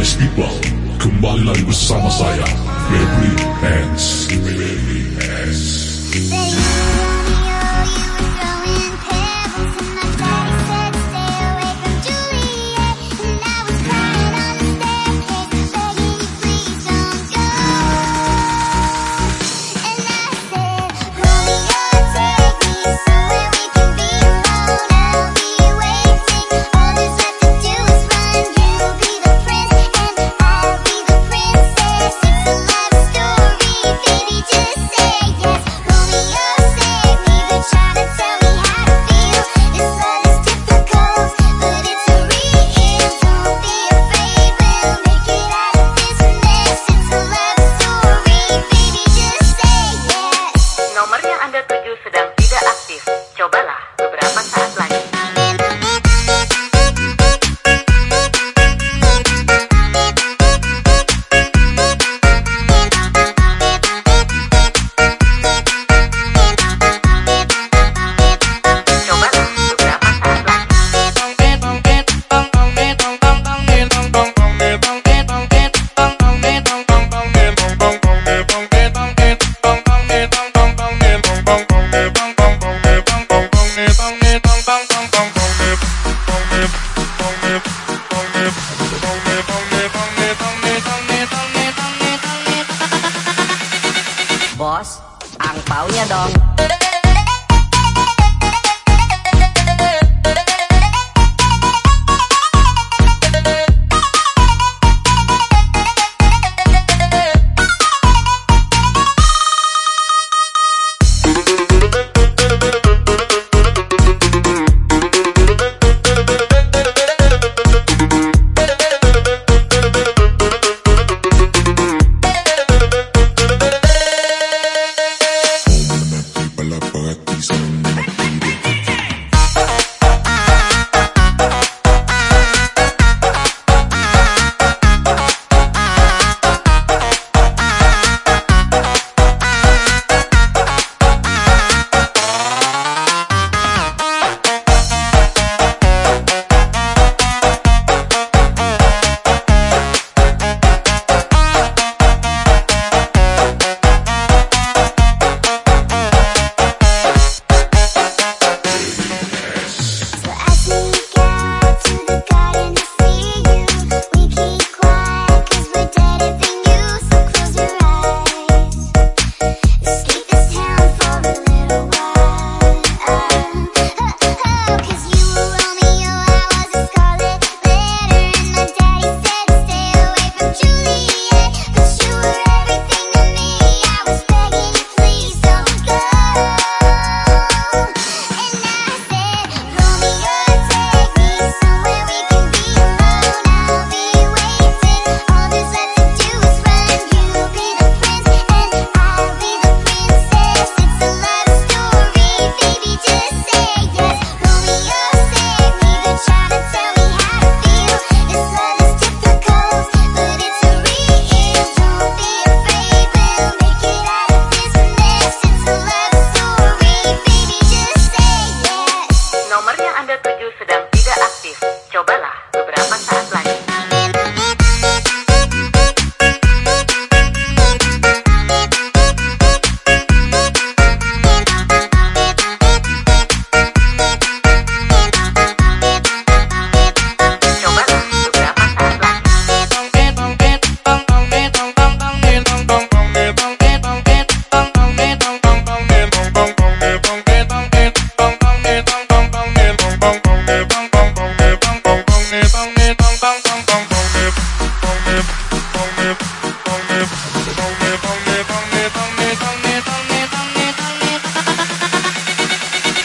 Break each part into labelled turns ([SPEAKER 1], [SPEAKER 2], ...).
[SPEAKER 1] nice people Kembali lagi bersama saya Baby Hands Baby Hands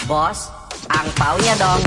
[SPEAKER 2] Bos, angpaunya dong.